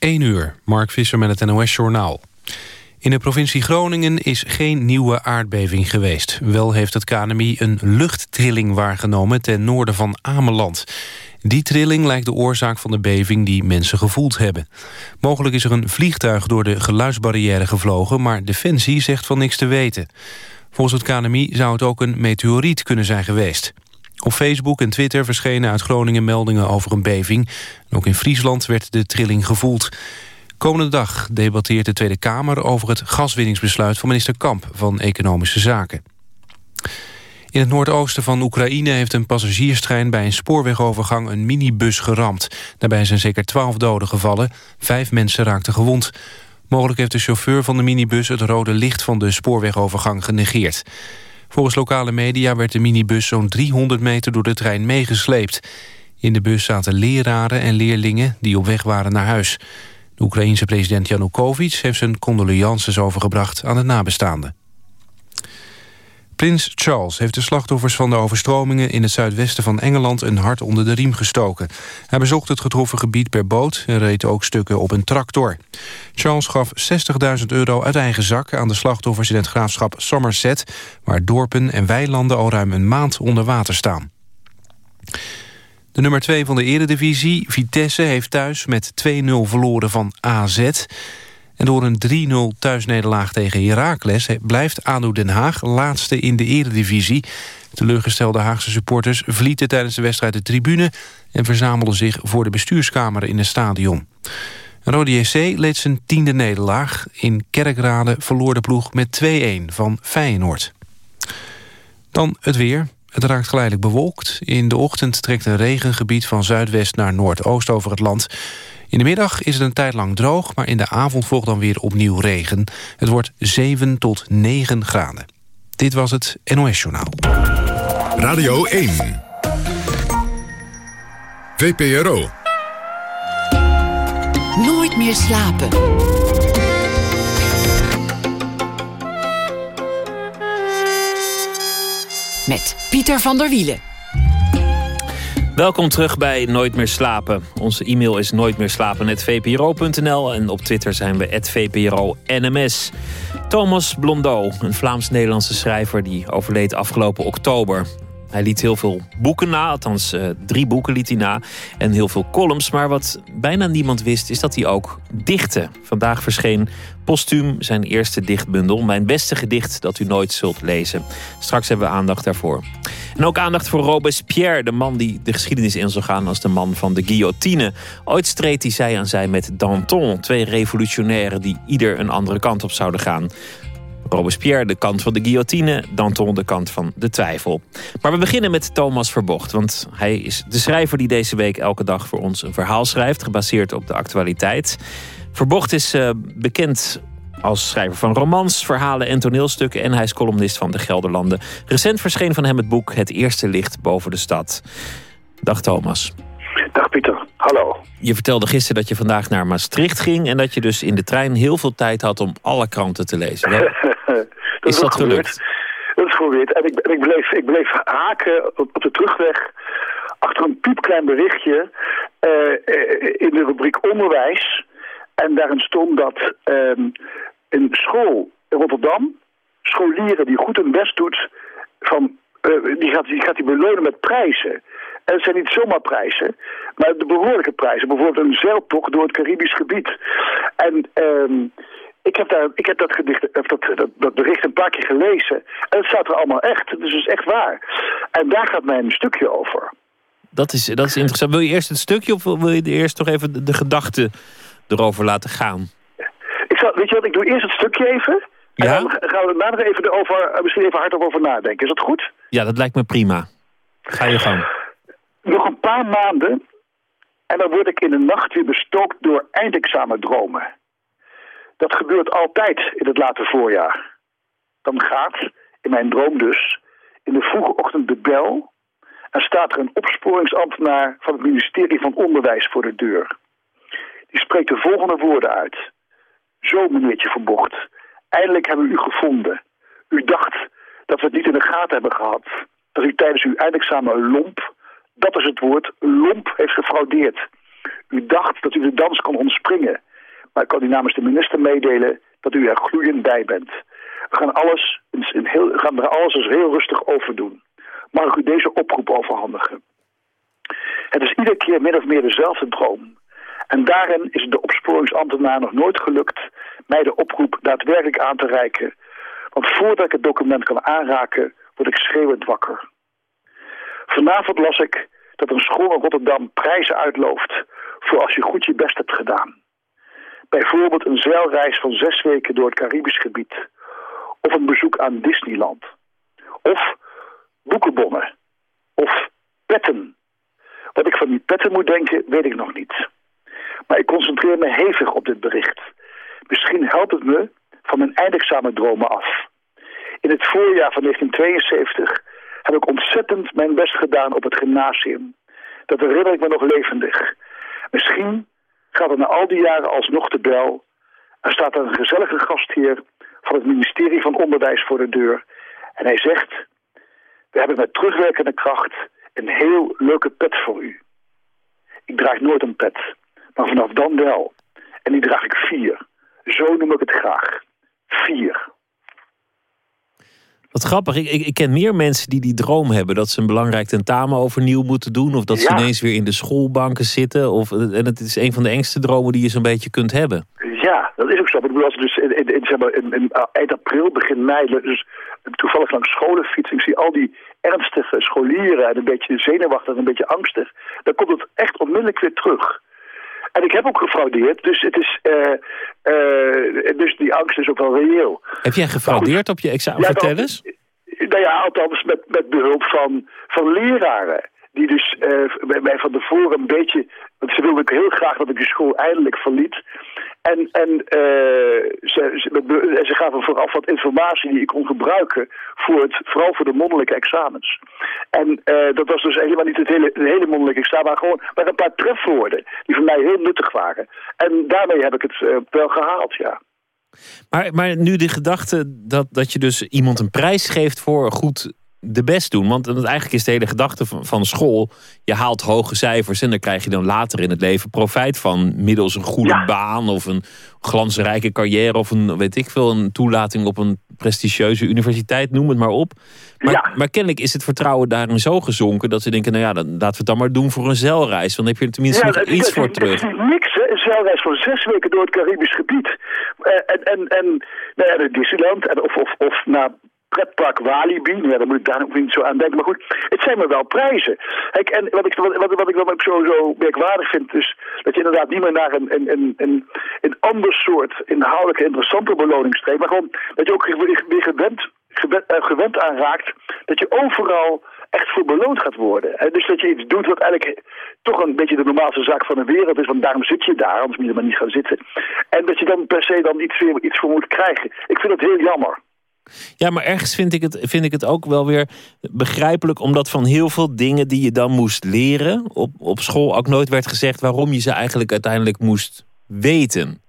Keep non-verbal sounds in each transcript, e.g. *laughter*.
1 uur, Mark Visser met het NOS-journaal. In de provincie Groningen is geen nieuwe aardbeving geweest. Wel heeft het KNMI een luchttrilling waargenomen ten noorden van Ameland. Die trilling lijkt de oorzaak van de beving die mensen gevoeld hebben. Mogelijk is er een vliegtuig door de geluidsbarrière gevlogen... maar Defensie zegt van niks te weten. Volgens het KNMI zou het ook een meteoriet kunnen zijn geweest. Op Facebook en Twitter verschenen uit Groningen meldingen over een beving. Ook in Friesland werd de trilling gevoeld. Komende dag debatteert de Tweede Kamer over het gaswinningsbesluit van minister Kamp van Economische Zaken. In het noordoosten van Oekraïne heeft een passagierstrein bij een spoorwegovergang een minibus geramd. Daarbij zijn zeker twaalf doden gevallen, vijf mensen raakten gewond. Mogelijk heeft de chauffeur van de minibus het rode licht van de spoorwegovergang genegeerd. Volgens lokale media werd de minibus zo'n 300 meter door de trein meegesleept. In de bus zaten leraren en leerlingen die op weg waren naar huis. De Oekraïense president Janukovic heeft zijn condolences overgebracht aan de nabestaanden. Prins Charles heeft de slachtoffers van de overstromingen in het zuidwesten van Engeland een hart onder de riem gestoken. Hij bezocht het getroffen gebied per boot en reed ook stukken op een tractor. Charles gaf 60.000 euro uit eigen zak aan de slachtoffers in het graafschap Somerset, waar dorpen en weilanden al ruim een maand onder water staan. De nummer 2 van de eredivisie, Vitesse, heeft thuis met 2-0 verloren van AZ. En door een 3-0 thuisnederlaag tegen Heracles... blijft ADO Den Haag laatste in de eredivisie. Teleurgestelde Haagse supporters vlieten tijdens de wedstrijd de tribune... en verzamelden zich voor de bestuurskamer in het stadion. Rode JC leed zijn tiende nederlaag. In Kerkrade verloor de ploeg met 2-1 van Feyenoord. Dan het weer. Het raakt geleidelijk bewolkt. In de ochtend trekt een regengebied van zuidwest naar noordoost over het land. In de middag is het een tijd lang droog, maar in de avond volgt dan weer opnieuw regen. Het wordt 7 tot 9 graden. Dit was het NOS Journaal. Radio 1. VPRO. Nooit meer slapen. Met Pieter van der Wielen. Welkom terug bij Nooit meer slapen. Onze e-mail is nooitmeerslapen.vpro.nl en op Twitter zijn we @vpro_nms. Thomas Blondeau, een Vlaams-Nederlandse schrijver die overleed afgelopen oktober. Hij liet heel veel boeken na, althans uh, drie boeken liet hij na. En heel veel columns. Maar wat bijna niemand wist, is dat hij ook dichtte. Vandaag verscheen postuum zijn eerste dichtbundel. Mijn beste gedicht dat u nooit zult lezen. Straks hebben we aandacht daarvoor. En ook aandacht voor Robespierre, de man die de geschiedenis in zal gaan als de man van de guillotine. Ooit streed hij zij aan zij met Danton, twee revolutionairen die ieder een andere kant op zouden gaan. Robespierre de kant van de guillotine, Danton de kant van de twijfel. Maar we beginnen met Thomas Verbocht, want hij is de schrijver die deze week elke dag voor ons een verhaal schrijft, gebaseerd op de actualiteit. Verbocht is uh, bekend als schrijver van romans, verhalen en toneelstukken en hij is columnist van de Gelderlanden. Recent verscheen van hem het boek Het Eerste Licht boven de stad. Dag Thomas. Dag Pieter, hallo. Je vertelde gisteren dat je vandaag naar Maastricht ging... en dat je dus in de trein heel veel tijd had om alle kranten te lezen. *laughs* dat is dat gelukt? Dat is gebeurd. En ik, ik, bleef, ik bleef haken op, op de terugweg achter een piepklein berichtje uh, in de rubriek onderwijs. En daarin stond dat um, een school in Rotterdam, scholieren die goed hun best doet, van, uh, die, gaat, die gaat die belonen met prijzen. En het zijn niet zomaar prijzen, maar de behoorlijke prijzen. Bijvoorbeeld een zeiltocht door het Caribisch gebied. En um, ik heb, daar, ik heb dat, gedicht, dat, dat, dat bericht een paar keer gelezen. En het staat er allemaal echt. Dus het is echt waar. En daar gaat mijn stukje over. Dat is, dat is interessant. Wil je eerst het stukje of wil je eerst nog even de, de gedachte erover laten gaan? Ik zal, weet je wat, ik doe eerst het stukje even. Ja? En dan gaan we daarna nog even, over, misschien even hardop over nadenken. Is dat goed? Ja, dat lijkt me prima. Ga je gang. Nog een paar maanden en dan word ik in de nacht weer bestookt door eindexamendromen. Dat gebeurt altijd in het late voorjaar. Dan gaat, in mijn droom dus, in de vroege ochtend de bel... en staat er een opsporingsambtenaar van het ministerie van Onderwijs voor de deur. Die spreekt de volgende woorden uit. Zo, meneertje Verbocht, eindelijk hebben we u gevonden. U dacht dat we het niet in de gaten hebben gehad. Dat u tijdens uw eindexamen lomp dat is het woord, lomp heeft gefraudeerd. U dacht dat u de dans kon ontspringen. Maar ik kan u namens de minister meedelen dat u er gloeiend bij bent. We gaan, alles, heel, gaan er alles eens heel rustig over doen. Mag ik u deze oproep overhandigen? Het is iedere keer min of meer dezelfde droom. En daarin is de opsporingsambtenaar nog nooit gelukt mij de oproep daadwerkelijk aan te reiken. Want voordat ik het document kan aanraken, word ik schreeuwend wakker. Vanavond las ik dat een school in Rotterdam prijzen uitlooft voor als je goed je best hebt gedaan. Bijvoorbeeld een zeilreis van zes weken door het Caribisch gebied. Of een bezoek aan Disneyland. Of boekenbonnen. Of petten. Wat ik van die petten moet denken, weet ik nog niet. Maar ik concentreer me hevig op dit bericht. Misschien helpt het me van mijn eindexamendromen af. In het voorjaar van 1972 heb ik ontzettend mijn best gedaan op het gymnasium. Dat herinner ik me nog levendig. Misschien gaat er na al die jaren alsnog de bel... en staat er een gezellige gastheer van het ministerie van Onderwijs voor de deur... en hij zegt... we hebben met terugwerkende kracht een heel leuke pet voor u. Ik draag nooit een pet, maar vanaf dan wel. En die draag ik vier. Zo noem ik het graag. Vier. Wat grappig, ik, ik, ik, ken meer mensen die die droom hebben dat ze een belangrijk tentamen overnieuw moeten doen. Of dat ze ineens weer in de schoolbanken zitten. Of, en het is een van de engste dromen die je zo'n beetje kunt hebben. Ja, dat is ook zo. Ik bedoel, als dus in, in, in, zeg maar, in, eind april, begin mei, dus toevallig langs scholen fietsen, ik zie al die ernstige scholieren en een beetje zenuwachtig en een beetje angstig. Dan komt het echt onmiddellijk weer terug. En ik heb ook gefraudeerd, dus, het is, uh, uh, dus die angst is ook wel reëel. Heb jij gefraudeerd op je examen? Ja, Vertel eens. Nou ja, althans met, met behulp van, van leraren. Die dus uh, mij van tevoren een beetje... Want ze wilden heel graag dat ik de school eindelijk verliet. En, en uh, ze, ze, ze gaven vooraf wat informatie die ik kon gebruiken... Voor het, vooral voor de mondelijke examens. En uh, dat was dus helemaal niet het hele, mondelijke examen... maar gewoon maar een paar trefwoorden die voor mij heel nuttig waren. En daarmee heb ik het uh, wel gehaald, ja. Maar, maar nu de gedachte dat, dat je dus iemand een prijs geeft voor goed de best doen. Want eigenlijk is de hele gedachte van, van school... je haalt hoge cijfers en daar krijg je dan later in het leven profijt van... middels een goede baan of een glansrijke carrière... of een, weet ik veel, een toelating op een prestigieuze universiteit, noem het maar op. Maar, maar kennelijk is het vertrouwen daarin zo gezonken... dat ze denken, nou ja, dan, laten we het dan maar doen voor een zeilreis. Dan heb je er tenminste nog iets voor terug. Niks, hè? een zeilreis van zes weken door het Caribisch gebied. Uh, en en, en nou ja, de Disneyland en of, of, of naar pretpark Walibi. Ja, daar moet ik daar ook niet zo aan denken. Maar goed, het zijn maar wel prijzen. Kijk, en wat ik, wat, wat, ik dan zo, merkwaardig vind... is dat je inderdaad niet meer naar een, een, een, een, ander soort inhoudelijke interessante beloning streeft... maar gewoon dat je ook weer gewend, gewend, uh, gewend aanraakt... dat je overal echt voor beloond gaat worden. En dus dat je iets doet wat eigenlijk toch een beetje de normaalste zaak van de wereld is. Want daarom zit je daar, anders moet je maar niet gaan zitten. En dat je dan per se dan iets, weer, iets voor moet krijgen. Ik vind het heel jammer. Ja, maar ergens vind ik, het, vind ik het ook wel weer begrijpelijk, omdat van heel veel dingen die je dan moest leren op, op school ook nooit werd gezegd waarom je ze eigenlijk uiteindelijk moest weten.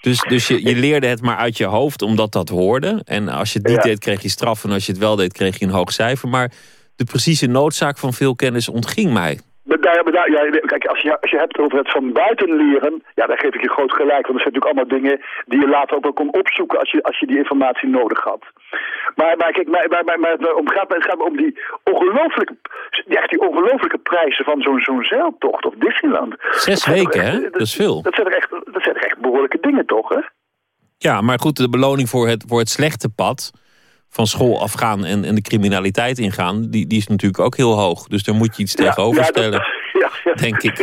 Dus, dus je, je leerde het maar uit je hoofd omdat dat hoorde. En als je het niet deed, kreeg je straf. En als je het wel deed, kreeg je een hoog cijfer. Maar de precieze noodzaak van veel kennis ontging mij. Daar, ja, kijk, als je, als je hebt over het van buiten leren, ja, dan geef ik je groot gelijk. Want er zijn natuurlijk allemaal dingen die je later ook wel kon opzoeken als je, als je die informatie nodig had. Maar, maar kijk, maar, maar, maar, het, om gaat, het gaat om die ongelooflijke, echt die ongelooflijke prijzen van zo'n zo'n zeiltocht of Disneyland. Zes weken, hè? Dat is veel. Dat zijn, er echt, dat zijn er echt behoorlijke dingen, toch, hè? Ja, maar goed, de beloning voor het, voor het slechte pad van school afgaan en, en de criminaliteit ingaan, die, die is natuurlijk ook heel hoog. Dus daar moet je iets tegenover stellen, *laughs* ja, ja, denk ik.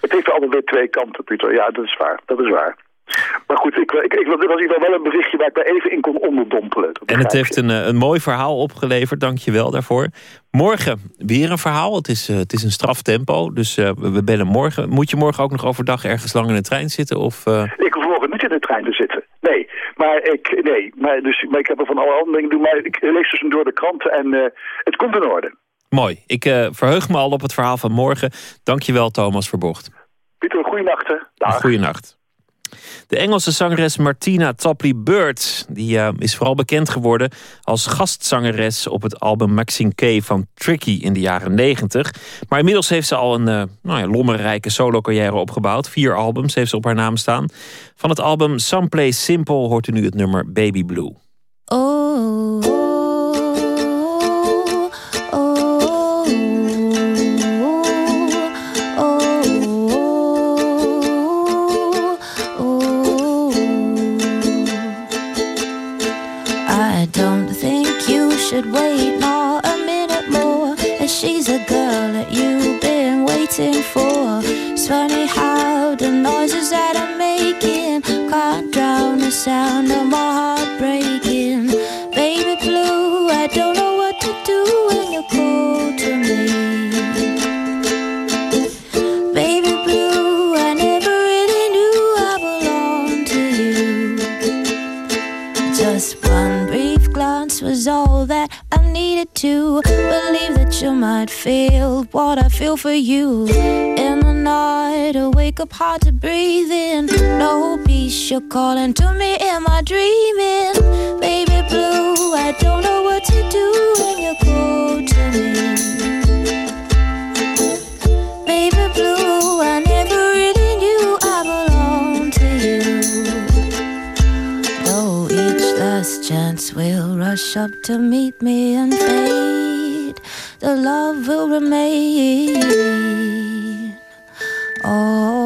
het heeft altijd weer twee kanten, Pieter. Ja, dat is waar. Dat is waar. Maar goed, ik, ik, ik, dit was wel een berichtje waar ik mij even in kon onderdompelen. En het heeft een, eh, een mooi verhaal opgeleverd, dank je wel daarvoor. Morgen weer een verhaal, het is, uh, het is een straftempo, dus uh, we bellen morgen. Moet je morgen ook nog overdag ergens lang in de trein zitten? Of, Ik niet in de trein te zitten, nee. Maar ik, nee, maar, dus, maar ik heb er van alle andere dingen doen, maar ik lees dus door de kranten en het komt in orde. Mooi, ik verheug me al op het verhaal van morgen. Dank je wel, Thomas Verbocht. Pieter, goeienacht. Goeienacht. De Engelse zangeres Martina Topley Bird die, uh, is vooral bekend geworden als gastzangeres op het album Maxine K van Tricky in de jaren 90. Maar inmiddels heeft ze al een uh, nou ja, lommerrijke solo-carrière opgebouwd. Vier albums heeft ze op haar naam staan. Van het album Someplace Simple hoort u nu het nummer Baby Blue. Oh. Wait not a minute more. As she's a girl that you've been waiting for. It's funny how the noises that I'm making can't drown the sound of my heart needed to believe that you might feel what I feel for you. In the night, I wake up hard to breathe in. No peace, you're calling to me. Am I dreaming? Baby blue, I don't know what to do when you go to me. Baby blue, I rush up to meet me and fade, the love will remain. Oh,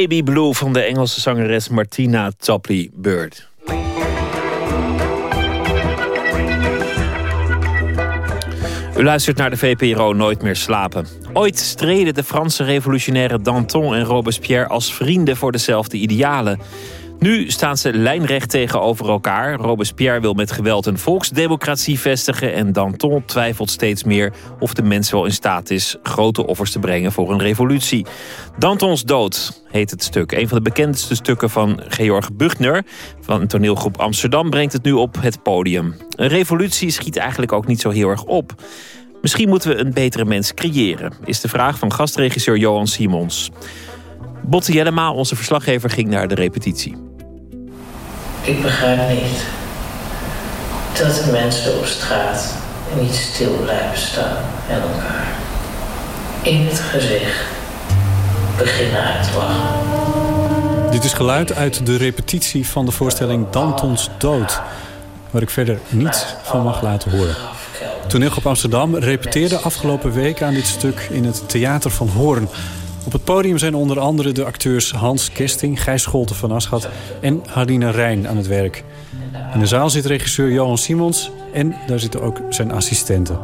Baby Blue van de Engelse zangeres Martina Topley Bird. U luistert naar de VPRO Nooit meer slapen. Ooit streden de Franse revolutionaire Danton en Robespierre als vrienden voor dezelfde idealen. Nu staan ze lijnrecht tegenover elkaar. Robespierre wil met geweld een volksdemocratie vestigen... en Danton twijfelt steeds meer of de mens wel in staat is... grote offers te brengen voor een revolutie. Dantons dood heet het stuk. Een van de bekendste stukken van Georg Buchner... van toneelgroep Amsterdam brengt het nu op het podium. Een revolutie schiet eigenlijk ook niet zo heel erg op... Misschien moeten we een betere mens creëren, is de vraag van gastregisseur Johan Simons. Botte Jellema, onze verslaggever, ging naar de repetitie. Ik begrijp niet dat de mensen op straat niet stil blijven staan en elkaar in het gezicht beginnen uit te lachen. Dit is geluid uit de repetitie van de voorstelling Dantons Dood. Waar ik verder niets van mag laten horen. Toneelgroep Amsterdam repeteerde afgelopen week aan dit stuk in het Theater van Hoorn. Op het podium zijn onder andere de acteurs Hans Kesting, Gijs Scholte van Aschat en Harina Rijn aan het werk. In de zaal zit regisseur Johan Simons en daar zitten ook zijn assistenten.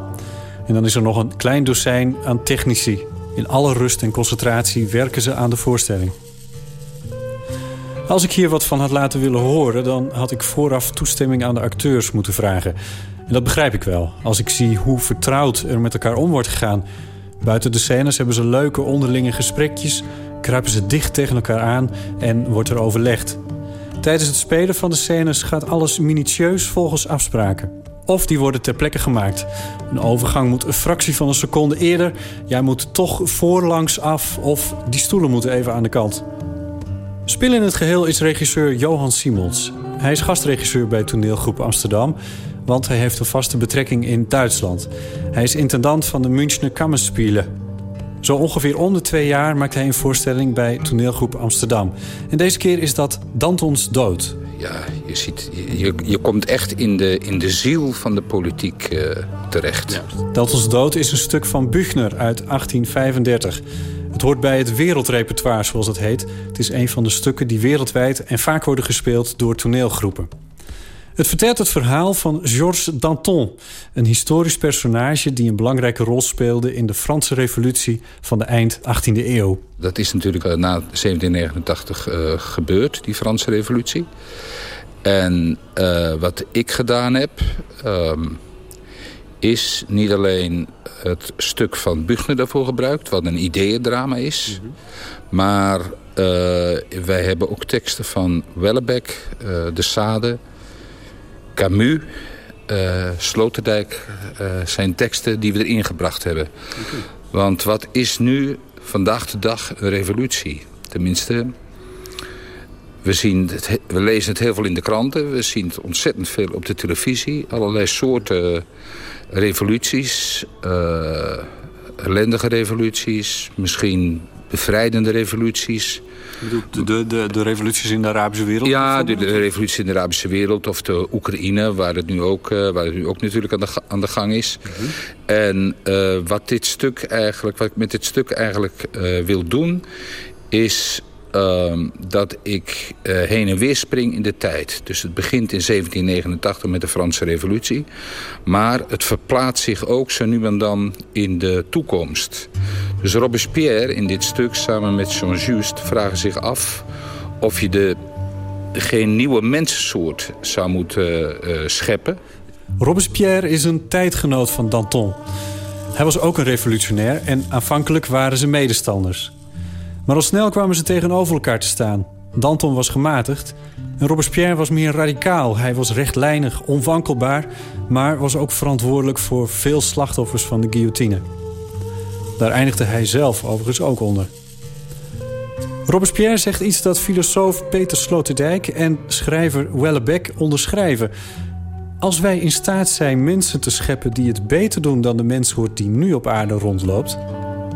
En dan is er nog een klein dozijn aan technici. In alle rust en concentratie werken ze aan de voorstelling. Als ik hier wat van had laten willen horen... dan had ik vooraf toestemming aan de acteurs moeten vragen. En dat begrijp ik wel. Als ik zie hoe vertrouwd er met elkaar om wordt gegaan. Buiten de scènes hebben ze leuke onderlinge gesprekjes... kruipen ze dicht tegen elkaar aan en wordt er overlegd. Tijdens het spelen van de scènes gaat alles minutieus volgens afspraken. of die worden ter plekke gemaakt. Een overgang moet een fractie van een seconde eerder. Jij moet toch voorlangs af of die stoelen moeten even aan de kant. Spil in het geheel is regisseur Johan Simons. Hij is gastregisseur bij toneelgroep Amsterdam... want hij heeft een vaste betrekking in Duitsland. Hij is intendant van de Münchner Kammerspiele. Zo ongeveer om de twee jaar maakt hij een voorstelling bij toneelgroep Amsterdam. En deze keer is dat Dantons Dood. Ja, je, ziet, je, je komt echt in de, in de ziel van de politiek uh, terecht. Dantons Dood is een stuk van Buchner uit 1835... Het hoort bij het wereldrepertoire, zoals het heet. Het is een van de stukken die wereldwijd en vaak worden gespeeld door toneelgroepen. Het vertelt het verhaal van Georges Danton, een historisch personage die een belangrijke rol speelde in de Franse Revolutie van de eind 18e eeuw. Dat is natuurlijk na 1789 uh, gebeurd, die Franse Revolutie. En uh, wat ik gedaan heb, um, is niet alleen het stuk van Buchner daarvoor gebruikt... wat een ideeëndrama is. Mm -hmm. Maar uh, wij hebben ook teksten van Wellebeck, De Sade... Camus, uh, Sloterdijk... zijn teksten die we erin gebracht hebben. Want wat is nu vandaag de dag een revolutie? Tenminste, we, zien het, we lezen het heel veel in de kranten. We zien het ontzettend veel op de televisie. Allerlei soorten revoluties, uh, ellendige revoluties, misschien bevrijdende revoluties. De, de, de, de, revoluties in de Arabische wereld? Ja, de, de revolutie in de Arabische wereld of de Oekraïne, waar het nu ook, uh, waar het nu ook natuurlijk aan de, aan de gang is. Mm -hmm. En uh, wat, dit stuk eigenlijk, wat ik met dit stuk eigenlijk wil doen, is uh, dat ik uh, heen en weer spring in de tijd. Dus het begint in 1789 met de Franse revolutie. Maar het verplaatst zich ook zo nu en dan in de toekomst. Dus Robespierre in dit stuk samen met Jean-Just vragen zich af... of je de, geen nieuwe mensensoort zou moeten uh, scheppen. Robespierre is een tijdgenoot van Danton. Hij was ook een revolutionair en aanvankelijk waren ze medestanders. Maar al snel kwamen ze tegenover elkaar te staan. Danton was gematigd en Robespierre was meer radicaal. Hij was rechtlijnig, onwankelbaar... maar was ook verantwoordelijk voor veel slachtoffers van de guillotine. Daar eindigde hij zelf overigens ook onder. Robespierre zegt iets dat filosoof Peter Sloterdijk... en schrijver Wellebeck onderschrijven. Als wij in staat zijn mensen te scheppen die het beter doen... dan de menssoort die nu op aarde rondloopt...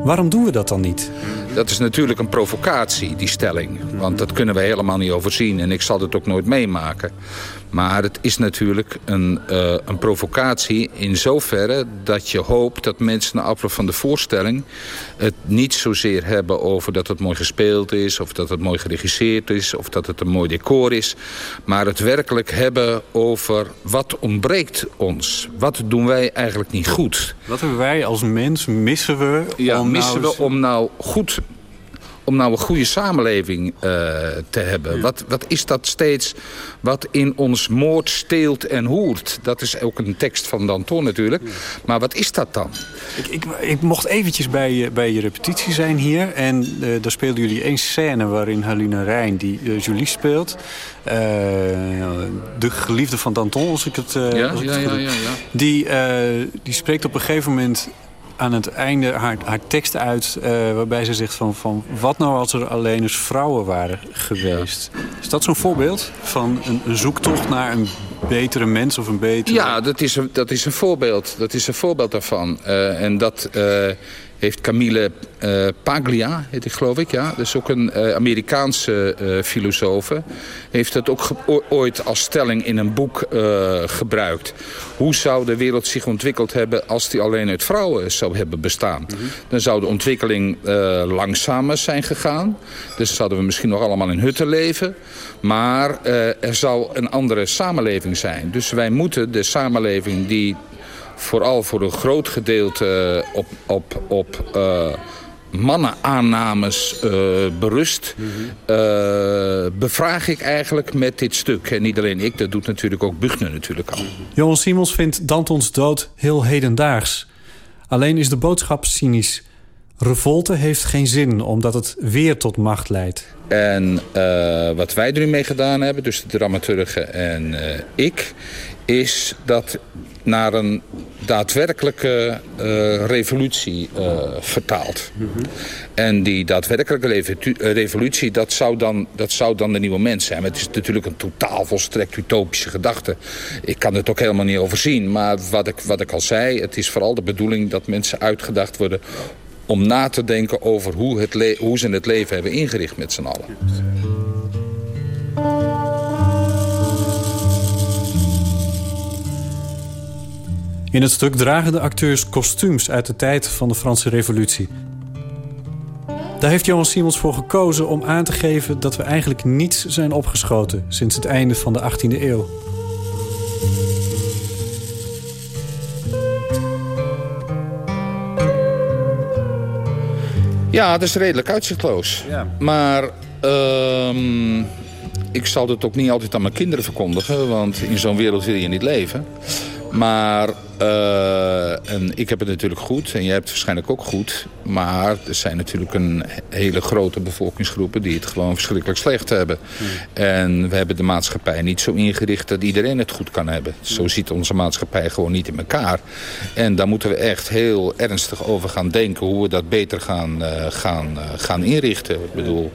waarom doen we dat dan niet? Dat is natuurlijk een provocatie, die stelling. Want dat kunnen we helemaal niet overzien. En ik zal het ook nooit meemaken. Maar het is natuurlijk een, uh, een provocatie in zoverre dat je hoopt dat mensen na afloop van de voorstelling het niet zozeer hebben over dat het mooi gespeeld is of dat het mooi geregisseerd is of dat het een mooi decor is. Maar het werkelijk hebben over wat ontbreekt ons. Wat doen wij eigenlijk niet goed. Wat hebben wij als mens, missen we? Ja, missen nou... we om nou goed om nou een goede samenleving uh, te hebben. Ja. Wat, wat is dat steeds wat in ons moord steelt en hoert? Dat is ook een tekst van Danton natuurlijk. Ja. Maar wat is dat dan? Ik, ik, ik mocht eventjes bij je, bij je repetitie zijn hier. En uh, daar speelden jullie één scène waarin Halina Rijn, die uh, Julie speelt... de geliefde van Danton, als ik het, ja, als ik ja, het ja, ja, ja. Die, die spreekt op een gegeven moment aan het einde haar, haar tekst uit... Uh, waarbij ze zegt van, van... wat nou als er alleen eens vrouwen waren geweest? Is dat zo'n voorbeeld van een, een, zoektocht naar een betere mens of een betere... Ja, dat is een, dat is een voorbeeld. Dat is een voorbeeld daarvan. Uh, en dat... Uh, heeft Camille uh, Paglia, heet ik geloof ik, ja. Dat is ook een uh, Amerikaanse uh, filosoof. Heeft het ook ooit als stelling in een boek gebruikt. Hoe zou de wereld zich ontwikkeld hebben als die alleen uit vrouwen zou hebben bestaan? Mm -hmm. Dan zou de ontwikkeling langzamer zijn gegaan. Dus zouden we misschien nog allemaal in hutten leven. Maar er zou een andere samenleving zijn. Dus wij moeten de samenleving die vooral voor een groot gedeelte op, op, op uh, mannenaannames uh, berust... Mm -hmm. uh, bevraag ik eigenlijk met dit stuk. En niet alleen ik, dat doet natuurlijk ook Buchner natuurlijk al. Johan Simons vindt Dantons dood heel hedendaags. Alleen is de boodschap cynisch. Revolte heeft geen zin, omdat het weer tot macht leidt. En wat wij er nu mee gedaan hebben, dus de dramaturgen en ik is dat naar een daadwerkelijke uh, revolutie uh, vertaald. Mm -hmm. En die daadwerkelijke revolutie, dat zou, dan, dat zou dan de nieuwe mens zijn. Maar het is natuurlijk een totaal volstrekt utopische gedachte. Ik kan het ook helemaal niet overzien. Maar wat ik, wat ik al zei, het is vooral de bedoeling dat mensen uitgedacht worden... om na te denken over hoe, het hoe ze het leven hebben ingericht met z'n allen. In het stuk dragen de acteurs kostuums uit de tijd van de Franse revolutie. Daar heeft Johan Simons voor gekozen om aan te geven dat we eigenlijk niets zijn opgeschoten sinds het einde van de 18e eeuw. Ja, dat is redelijk uitzichtloos. Ja. Maar uh, ik zal het ook niet altijd aan mijn kinderen verkondigen... want in zo'n wereld wil je niet leven. Maar uh, en ik heb het natuurlijk goed en jij hebt het waarschijnlijk ook goed. Maar er zijn natuurlijk een hele grote bevolkingsgroepen die het gewoon verschrikkelijk slecht hebben. Hmm. En we hebben de maatschappij niet zo ingericht dat iedereen het goed kan hebben. Zo ziet onze maatschappij gewoon niet in elkaar. En daar moeten we echt heel ernstig over gaan denken hoe we dat beter gaan, uh, gaan, uh, gaan inrichten. Ik bedoel...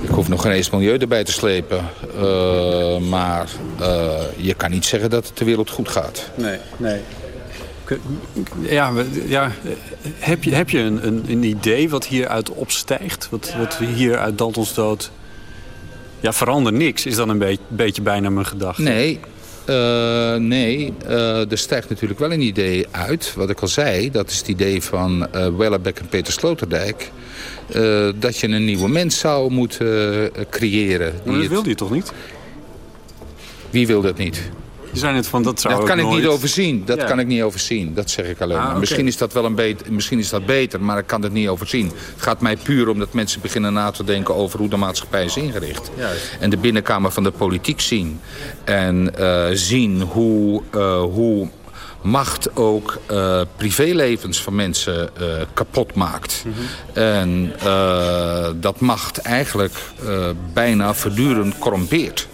Ik hoef nog geen eens milieu erbij te slepen. Uh, maar uh, je kan niet zeggen dat het de wereld goed gaat. Nee, nee. Ja, ja heb je, heb je een, een, een idee wat hieruit opstijgt? Wat, wat hier uit Dantons dood... Ja, verander niks is dan een beetje, beetje bijna mijn gedachte. Nee, uh, nee, uh, er stijgt natuurlijk wel een idee uit. Wat ik al zei, dat is het idee van uh, Wellebeck en Peter Sloterdijk. dat je een nieuwe mens zou moeten creëren. Maar dat wilde je toch niet? Wie wil dat niet? Je zei net van dat zou Dat kan ik nooit... niet overzien. Dat ja. kan ik niet overzien. Dat zeg ik alleen ah, maar. Okay. Misschien is dat wel een beter, misschien is dat beter, maar ik kan het niet overzien. Het gaat mij puur om dat mensen beginnen na te denken over hoe de maatschappij is ingericht. Juist. En de binnenkamer van de politiek zien. En uh, zien hoe, uh, hoe macht ook uh, privélevens van mensen uh, kapot maakt. Mm -hmm. En uh, dat macht eigenlijk bijna voortdurend corrompeert.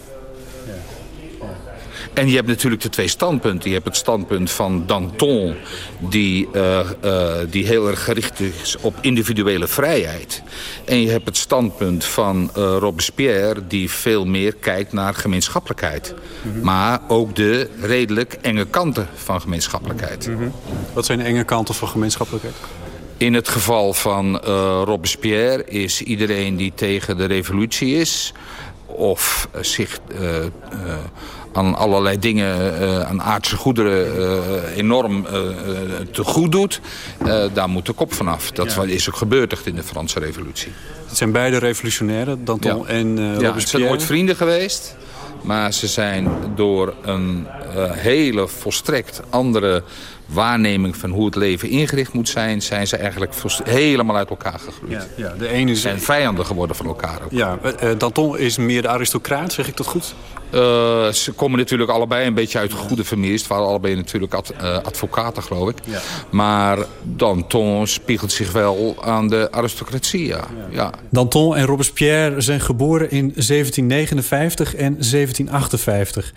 En je hebt natuurlijk de twee standpunten. Je hebt het standpunt van Danton, die, uh, uh, die heel erg gericht is op individuele vrijheid. En je hebt het standpunt van uh, Robespierre, die veel meer kijkt naar gemeenschappelijkheid. Mm -hmm. Maar ook de redelijk enge kanten van gemeenschappelijkheid. Mm -hmm. Wat zijn de enge kanten van gemeenschappelijkheid? In het geval van Robespierre is iedereen die tegen de revolutie is... of zich aan allerlei dingen, uh, aan aardse goederen enorm te goed doet. daar moet de kop vanaf. Dat ja. is ook gebeurd in de Franse revolutie. Het zijn beide revolutionairen, Danton ja. en uh, Ja, ze zijn ooit vrienden geweest. Maar ze zijn door een hele volstrekt andere waarneming van hoe het leven ingericht moet zijn... zijn ze eigenlijk helemaal uit elkaar gegroeid. Ja, ja, de ene is... zijn vijanden geworden van elkaar ook. Ja, uh, Danton is meer de aristocraat, zeg ik dat goed? Uh, ze komen natuurlijk allebei een beetje uit goede families. Het waren allebei natuurlijk ad, uh, advocaten, geloof ik. Ja. Maar Danton spiegelt zich wel aan de aristocratie, ja. ja. ja. Danton en Robespierre zijn geboren in 1759 en 1758.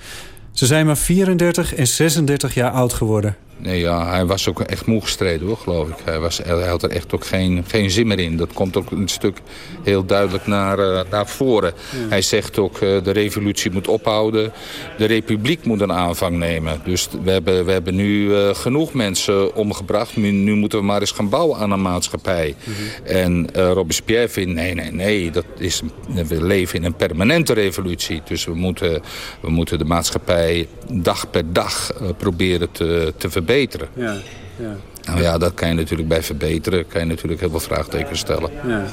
Ze zijn maar 34 en 36 jaar oud geworden. Nee, ja, hij was ook echt moe gestreden, hoor, geloof ik. Hij, was, hij had er echt ook geen, geen zin meer in. Dat komt ook een stuk heel duidelijk naar, uh, naar voren. Ja. Hij zegt ook, uh, de revolutie moet ophouden. De republiek moet een aanvang nemen. Dus we hebben, we hebben nu uh, genoeg mensen omgebracht. Nu, nu, moeten we maar eens gaan bouwen aan een maatschappij. Mm -hmm. En Robespierre vindt, nee, nee, nee. Dat is we leven in een permanente revolutie. Dus we moeten, we moeten de maatschappij dag per dag proberen te, te verbeteren. Ja, ja. Nou ja, dat kan je natuurlijk bij verbeteren. kan je natuurlijk heel veel vraagtekens stellen. Ja.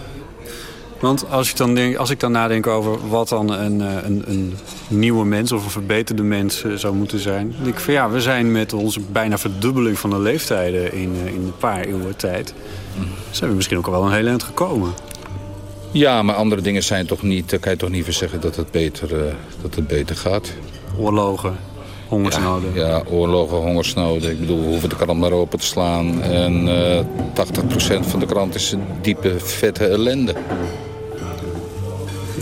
Want als ik, dan denk, als ik dan nadenk over wat dan een, eh, een, een nieuwe mens of een verbeterde mens eh, zou moeten zijn. Dan denk ik van ja, we zijn met onze bijna verdubbeling van de leeftijden in, eh, in een paar eeuwen tijd. Zijn we misschien ook al wel een heel eind gekomen. Ja, maar andere dingen zijn toch niet, kan je toch niet voor zeggen dat het beter, dat het beter gaat. Oorlogen, hongersnoden. Ja, ja, oorlogen, hongersnoden. Ik bedoel, we hoeven de krant maar open te slaan. En uh, 80% van de krant is een diepe, vette ellende.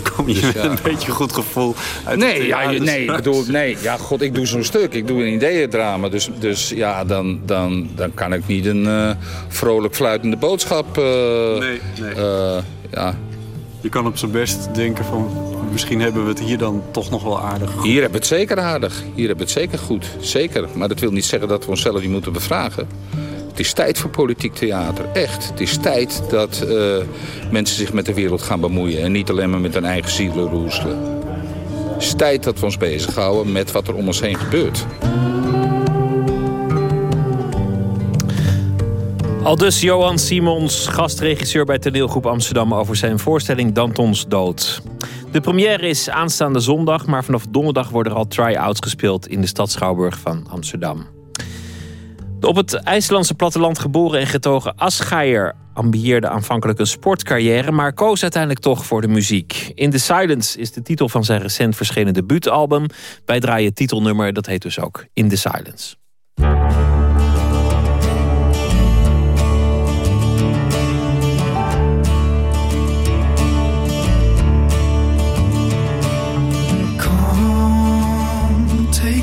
*laughs* kom je Dus met ja. een beetje goed gevoel uit Nee, ja, nee, ik bedoel, nee, ja, god, ik doe zo'n stuk. Ik doe een ideeëndrama. Dus, dus ja, dan, dan, dan kan ik niet een eh, vrolijk fluitende boodschap... eh, Nee, nee. eh, ja. Je kan op zijn best denken van... misschien hebben we het hier dan toch nog wel aardig. Hier hebben we het zeker aardig. Hier hebben we het zeker goed. Zeker. Maar dat wil niet zeggen dat we onszelf niet moeten bevragen. Het is tijd voor politiek theater. Echt. Het is tijd dat eh, mensen zich met de wereld gaan bemoeien. En niet alleen maar met hun eigen zielen roezelen. Het is tijd dat we ons bezighouden met wat er om ons heen gebeurt. Al dus Johan Simons, gastregisseur bij toneelgroep Amsterdam... over zijn voorstelling Dantons Dood. De première is aanstaande zondag... maar vanaf donderdag worden er al try-outs gespeeld... in de stad Schouwburg van Amsterdam. De op het IJslandse platteland geboren en getogen Asgeier... ambieerde aanvankelijk een sportcarrière... maar koos uiteindelijk toch voor de muziek. In the Silence is de titel van zijn recent verschenen debuutalbum. Wij draaien titelnummer, dat heet dus ook In the Silence.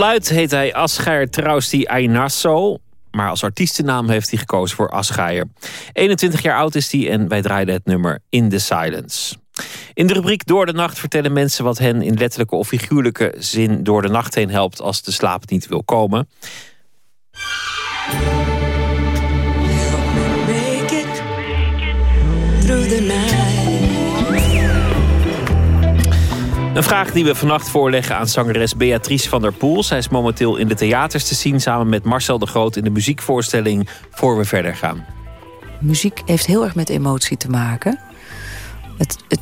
Voluit heet hij Asgair Trausti Ainasso. Maar als artiestennaam heeft hij gekozen voor Asgeier. 21 jaar oud is hij en wij draaiden het nummer In the Silence. In de rubriek Door de Nacht vertellen mensen wat hen in letterlijke of figuurlijke zin door de nacht heen helpt als de slaap niet wil komen. Een vraag die we vannacht voorleggen aan zangeres Beatrice van der Poel. Zij is momenteel in de theaters te zien samen met Marcel de Groot in de muziekvoorstelling Voor we verder gaan. Muziek heeft heel erg met emotie te maken. Het, het,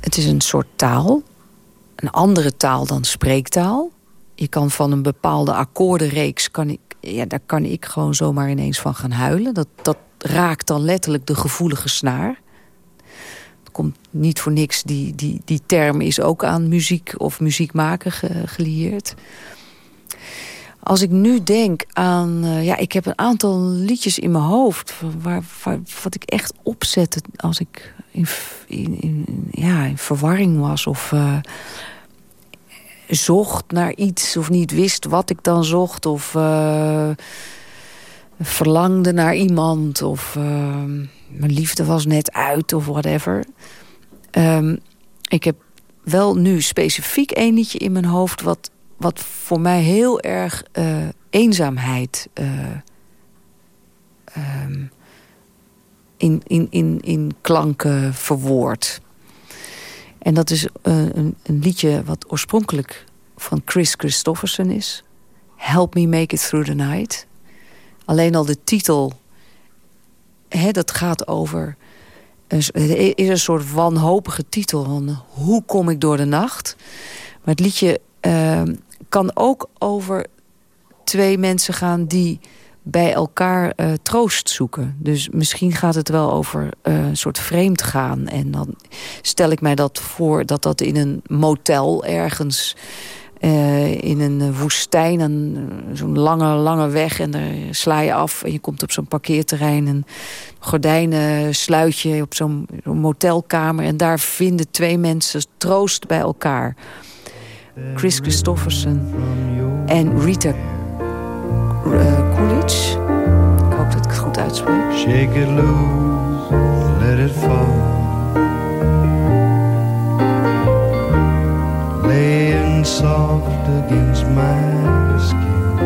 het is een soort taal. Een andere taal dan spreektaal. Je kan van een bepaalde akkoordenreeks... Kan ik, ja, daar kan ik gewoon zomaar ineens van gaan huilen. Dat, dat raakt dan letterlijk de gevoelige snaar. Komt niet voor niks. Die, die, die term is ook aan muziek of muziekmaken ge, gelieerd. Als ik nu denk aan... eh, ja, ik heb een aantal liedjes in mijn hoofd... Waar, wat ik echt opzette als ik in, in, ja, in verwarring was... of eh, zocht naar iets of niet wist wat ik dan zocht... of eh, verlangde naar iemand... of mijn liefde was net uit of whatever. Ehm, ik heb wel nu specifiek één liedje in mijn hoofd... wat, wat voor mij heel erg eh, eenzaamheid... ehm, in, in, in, in klanken verwoord. En dat is eh, een, een liedje wat oorspronkelijk van Chris Christofferson is. Help Me Make It Through the Night. Alleen al de titel, hè, dat gaat over... Het is een soort wanhopige titel van hoe kom ik door de nacht. Maar het liedje eh, kan ook over twee mensen gaan die bij elkaar eh, troost zoeken. Dus misschien gaat het wel over eh, een soort vreemd gaan. En dan stel ik mij dat voor dat dat in een motel ergens... eh, in een eh, woestijn, een, eh, zo'n lange, lange weg... en daar sla je af en je komt op zo'n parkeerterrein... een gordijnen sluit je op zo'n motelkamer... en daar vinden twee mensen troost bij elkaar. Chris Christofferson en Rita eh, Coolidge. Ik hoop dat ik het goed uitspreek. Shake it loose, let it fall. Soft against my skin.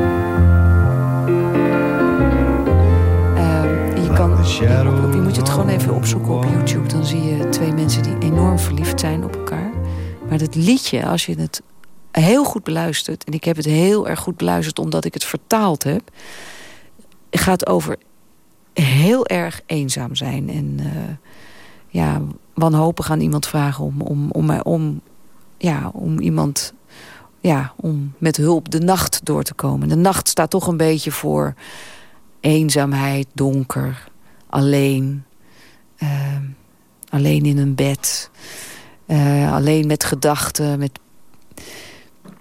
Ehm, je, kan, op- je moet het gewoon even opzoeken op YouTube. Dan zie je twee mensen die enorm verliefd zijn op elkaar. Maar dat liedje, als je het heel goed beluistert... en ik heb het heel erg goed beluisterd omdat ik het vertaald heb... gaat over heel erg eenzaam zijn. En eh, ja, wanhopig aan iemand vragen om, om, om, om, ja, om iemand... Ja, om met hulp de nacht door te komen. De nacht staat toch een beetje voor eenzaamheid, donker, alleen. eh, alleen in een bed. eh, alleen met gedachten. Met...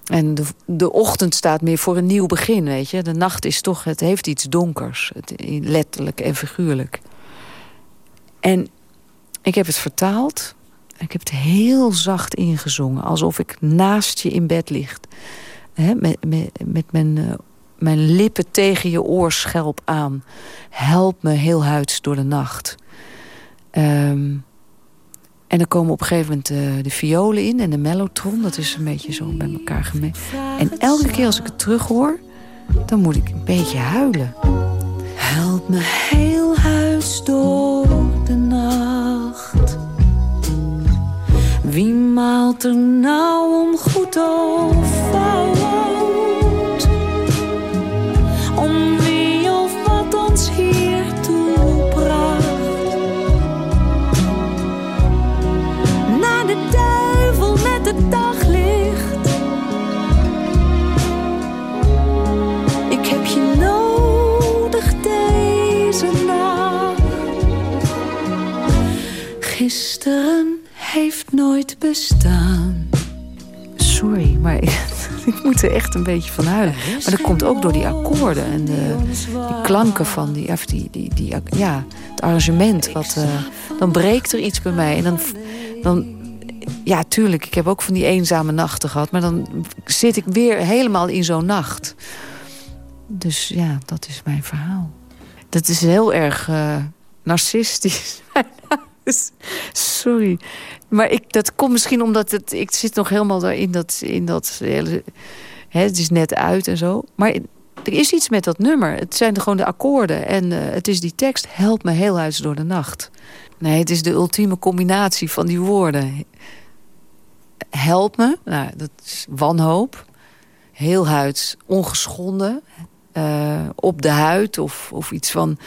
En de, de ochtend staat meer voor een nieuw begin, weet je. De nacht is toch, het heeft iets donkers. Het, letterlijk en figuurlijk. En ik heb het vertaald. Ik heb het heel zacht ingezongen. Alsof ik naast je in bed lig. Hè, met, met, met mijn, eh, mijn lippen tegen je oorschelp aan. Help me heel huids door de nacht. Ehm, en dan komen op een gegeven moment eh, de violen in en de mellotron. Dat is een beetje zo bij elkaar gemengd. En elke keer als ik het terughoor, dan moet ik een beetje huilen. Help me heel huis door Wie maalt er nou om goed of fout? Moet er echt een beetje van huilen. Maar dat komt ook door die akkoorden en de, die klanken van die, of die, die, die, ja, het arrangement. Wat, eh, dan breekt er iets bij mij. En dan, dan, ja, tuurlijk, ik heb ook van die eenzame nachten gehad. Maar dan zit ik weer helemaal in zo'n nacht. Dus ja, dat is mijn verhaal. Dat is heel erg uh, narcistisch. *laughs* Sorry. Maar ik, dat komt misschien omdat het, ik zit nog helemaal in dat, in dat hele... Hè, het is net uit en zo. Maar er is iets met dat nummer. Het zijn gewoon de akkoorden. En uh, het is die tekst, help me heel huis door de nacht. Nee, het is de ultieme combinatie van die woorden. Help me, nou, dat is wanhoop. Heel huids, ongeschonden. Uh, op de huid of, of iets van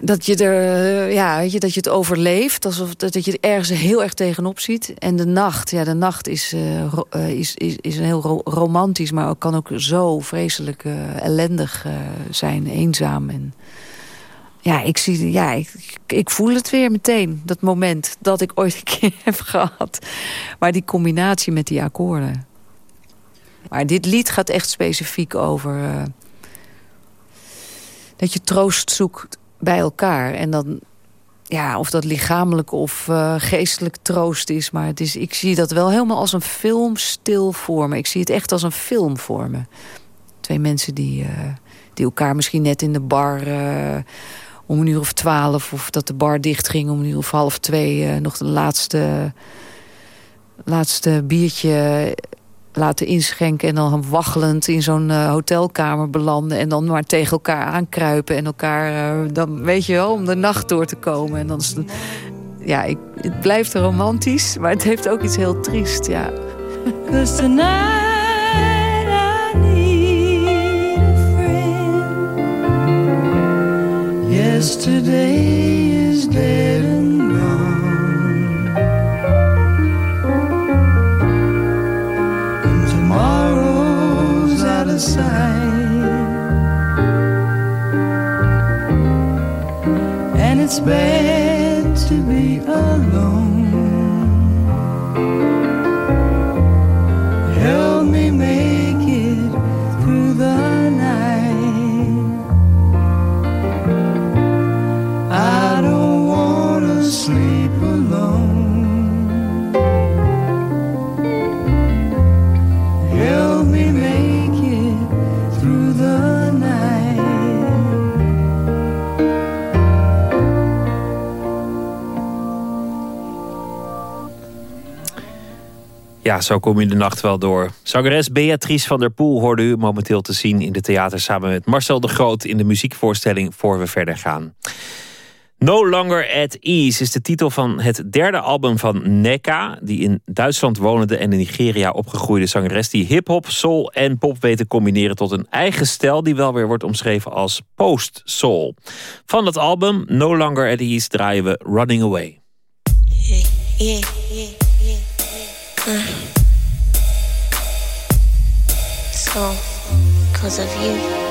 dat je er, ja, weet je, dat je het overleeft. Alsof dat je er ergens heel erg tegenop ziet. En de nacht, ja, de nacht is, uh, is, is, is een heel romantisch, maar ook, kan ook zo vreselijk ellendig zijn, eenzaam. En ja, ik zie, ja, ik, ik voel het weer meteen. Dat moment dat ik ooit een *laughs* keer heb gehad. Maar die combinatie met die akkoorden. Maar dit lied gaat echt specifiek over dat je troost zoekt bij elkaar. En dan, ja, of dat lichamelijk of uh, geestelijk troost is. Maar het is, ik zie dat wel helemaal als een film stil vormen. Ik zie het echt als een film vormen. Twee mensen die, uh, die elkaar misschien net in de bar... Uh, om een uur of twaalf, of dat de bar dicht ging om een uur of half twee... nog de laatste, laatste biertje laten inschenken... en dan waggelend in zo'n uh, hotelkamer belanden... en dan maar tegen elkaar aankruipen en elkaar... Uh, dan weet je wel, om de nacht door te komen. En dan is het, ja, ik, het blijft romantisch, maar het heeft ook iets heel triest, ja. Yesterday is and it's bad to be Ja, zo kom je de nacht wel door. Zangeres Beatrice van der Poel hoorde u momenteel te zien in de theater... samen met Marcel de Groot in de muziekvoorstelling Voor we verder gaan. No Longer at Ease is de titel van het derde album van Neka... die in Duitsland wonende en in Nigeria opgegroeide zangeres... die hip-hop, soul en pop weet te combineren tot een eigen stijl... die wel weer wordt omschreven als post-soul. Van dat album No Longer at Ease draaien we Running Away. Yeah, yeah, uh. So, because of you,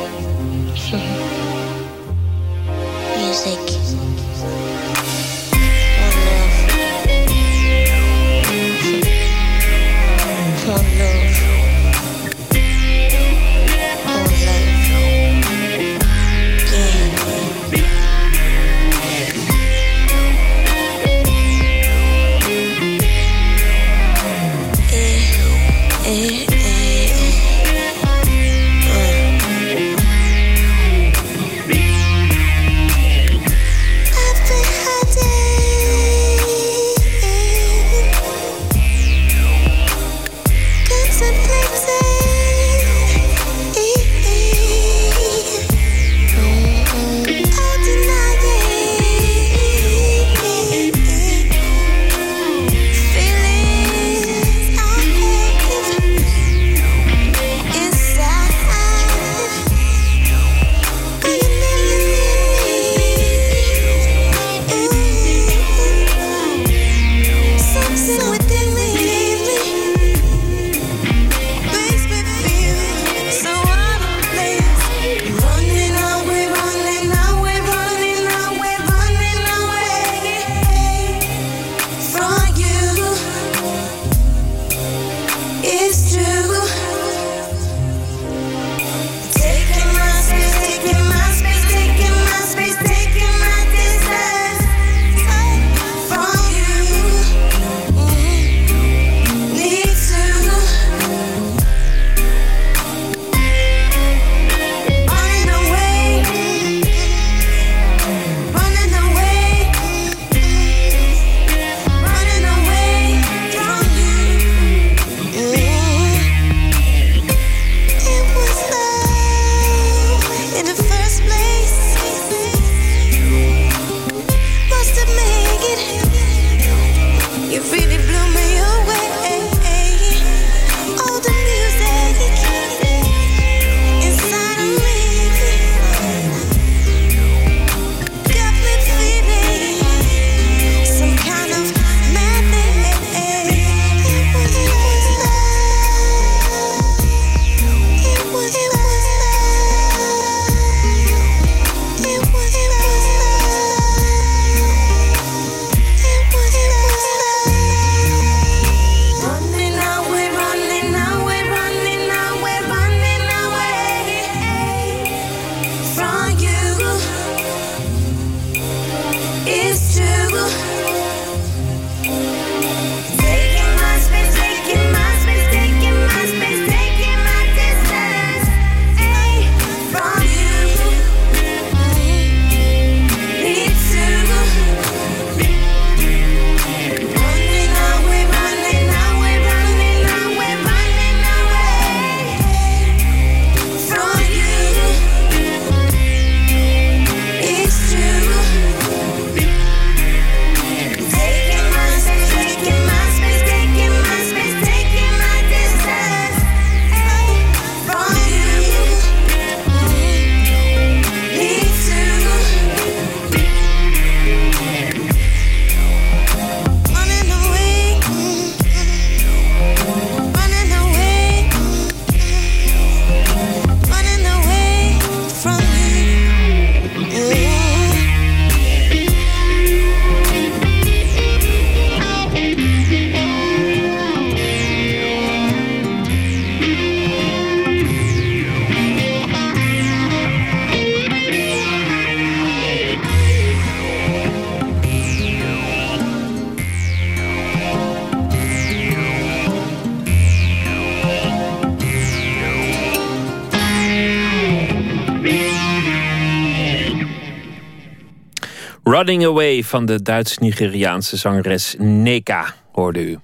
Running Away van de Duits-Nigeriaanse zangeres Neka, hoorde u.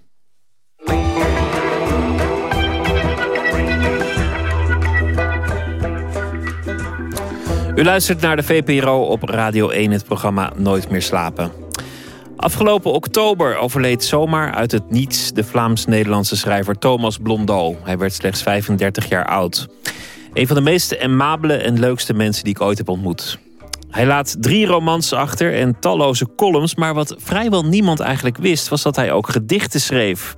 U luistert naar de VPRO op Radio 1, het programma Nooit meer slapen. Afgelopen oktober overleed zomaar uit het niets... de Vlaams-Nederlandse schrijver Thomas Blondeau. Hij werd slechts 35 jaar oud. Een van de meest amabele en leukste mensen die ik ooit heb ontmoet. Hij laat drie romans achter en talloze columns... maar wat vrijwel niemand eigenlijk wist... was dat hij ook gedichten schreef